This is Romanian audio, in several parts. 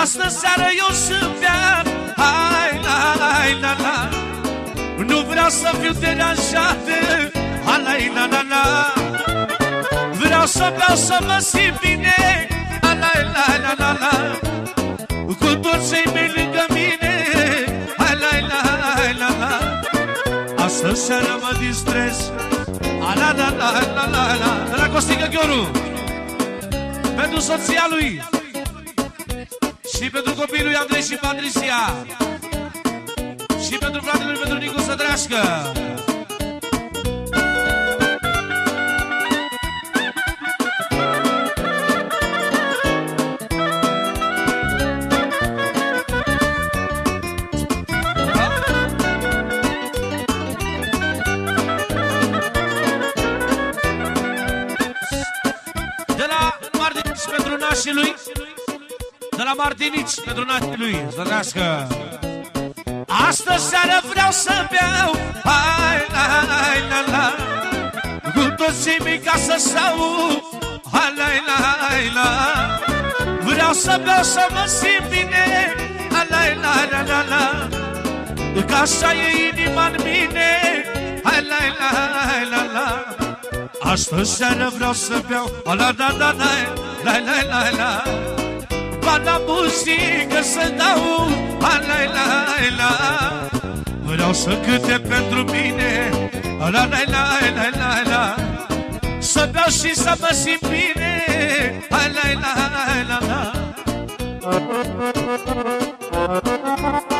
Astă seară eu sunt beat Hai, la, la, la, la Nu vreau să fiu deranjat. Hai, la, la, la, la Vreau să beau să mă simt bine. Hai, la, la, la, la, la Cu toți cei mei lângă mine. Hai, la, la, la, la Astă seară mă distrez. La, la, la, la, la, la De la Costică Ghioru Pentru soția lui și pentru copiii lui Andrei și Patricia. Și pentru fratele lui pentru Nicu Sădrească De la Martinici pentru nașii lui De la Martinici pentru nașii lui Să trăiască Astă seară vreau să beau Hai, la, la, la Cu toți cei mici ca să sau Hai, la, la, la Vreau să beau să mă simt bine Hai, la, la, la, la, la Că așa e inima în mine Hai, la, la, la, la Astă seară vreau să beau La, la, la, la, la, la, la, la Ba la muzică să dau La, la, la, la Vreau să câte pentru mine La, la, la, la, la, la Să beau și să mă simt bine La, la, la, la, la Haide,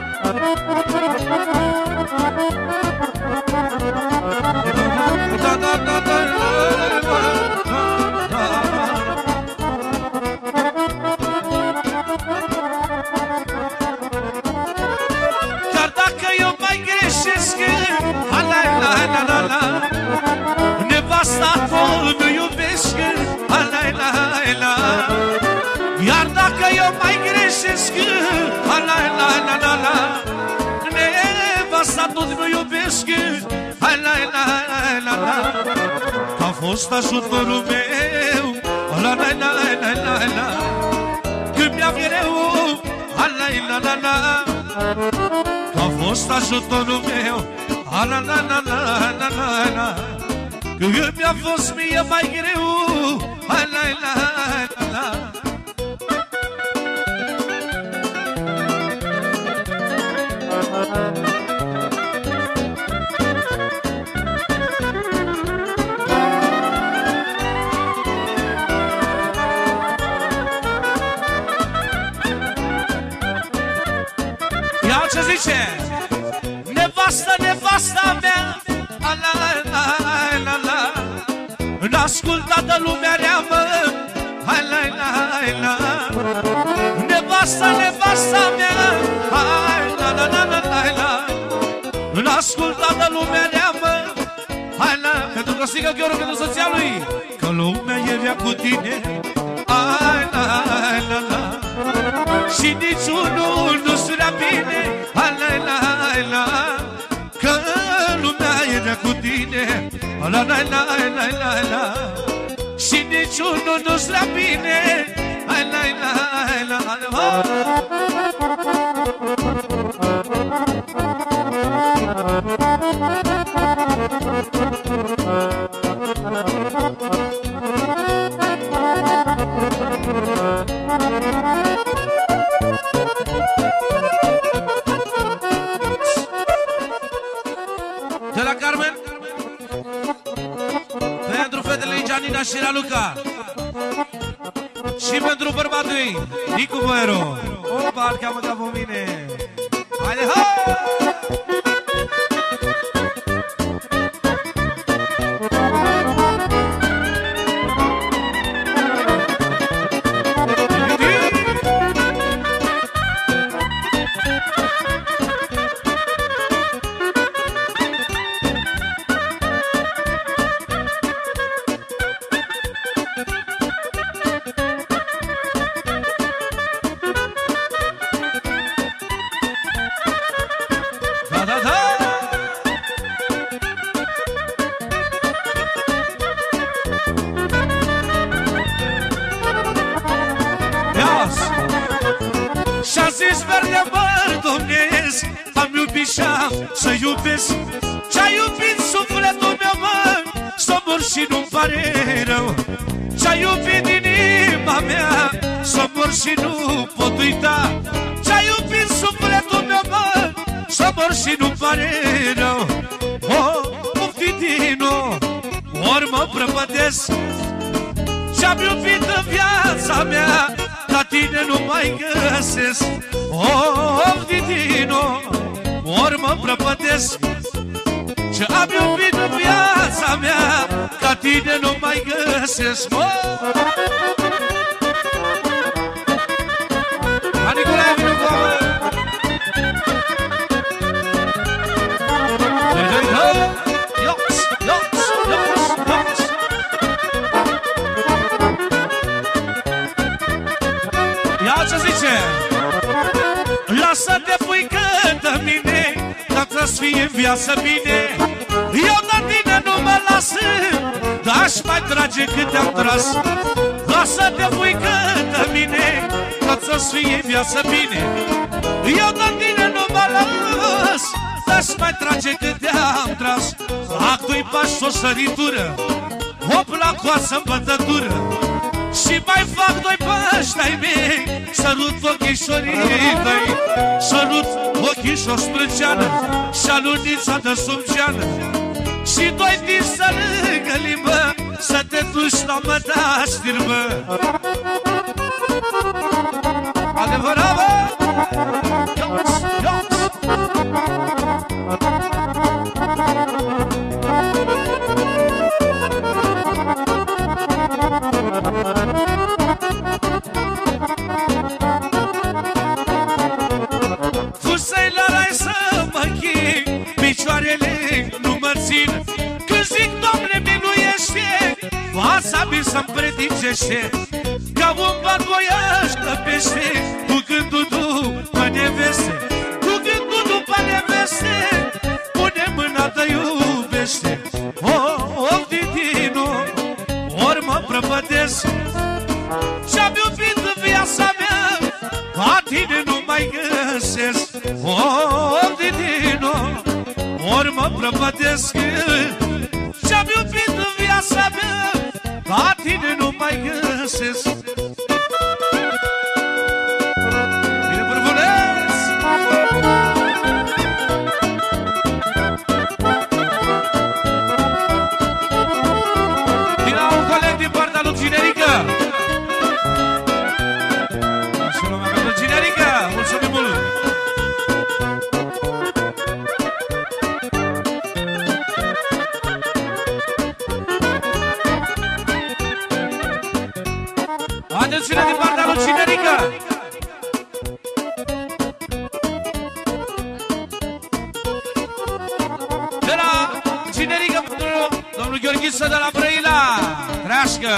Da, la la la la la Nevasta tot nu iubesc La la la la la Că a fost ajutorul meu La la la la la la Când mi-a greu La la la la la Că a fost ajutorul meu A, la, la, la, la, la, la, la Că mi-a fost mie mai greu A, la, la, la, la Ia ce zice Nevastă, nevasta mea a, la, la, la, la N-ascultat lumea rea, mă Hai, la, la, la Nevasta, nevasta mea Hai, la, la, la, la, la, la N-ascultat lumea rea, mă Hai, la, pentru Costică Gheorghe, pentru soția lui Că lumea e rea cu tine Hai, la, la, la și niciunul nu-ți vrea bine Hai, la, la, la Că lumea era cu tine. La, la, la, la, la, la. Și niciunul nu-ți vrea bine. Hai, la, la, la, la, la fetele ei Gianina și Raluca Și pentru bărbatul ei Nicu Boero O, parcă mă ca pe mine. Haide, Să-ți vernea mărtunesc Am iubit și să iubesc. Ce-ai iubit sufletul meu mă Să mor și nu-mi pare rău. Ce-ai iubit inima mea Să mor și nu pot uita. Ce-ai iubit sufletul meu mă Să mor și nu-mi pare rău. Oh, pofti din nou Ori mă prăpădesc Ce-am iubit în viața mea ca tine nu mai găsesc Oh, Ufitino Ori mă prăpădesc Ce am iubit în viața mea Ca tine nu mai găsesc Mă! Viață bine. Eu de tine nu mă las Dar-aș mai trage cât te-am tras. Lasă-te puică de mine Ca să fie în viață bine. Eu de tine nu mă las Dar-aș mai trage cât te-am tras. Fac doi pași o săritură Hop la coasă în bătătură. Și mai fac doi pași ai mei Sărut ochișorii tăi Sărut ochișor sprânceană Și alunița de sub geană Și doi din să lângă limbă Să te duci la mătaș știrbă Adevărat, bă? Fața mi să-mi predicește Ca un bat voiaș tăpește Cu gândul după neveste. Cu gândul după neveste. Pune mâna te iubește. Oh, oh, Ditinu Ori mă prăpădesc. Și-am iubit în viața mea Ca tine nu mai găsesc. Oh, găsesc Atențiune din partea lui Cinerică. De la Cinerică pentru domnul Gheorghiță de la Brăila. Trească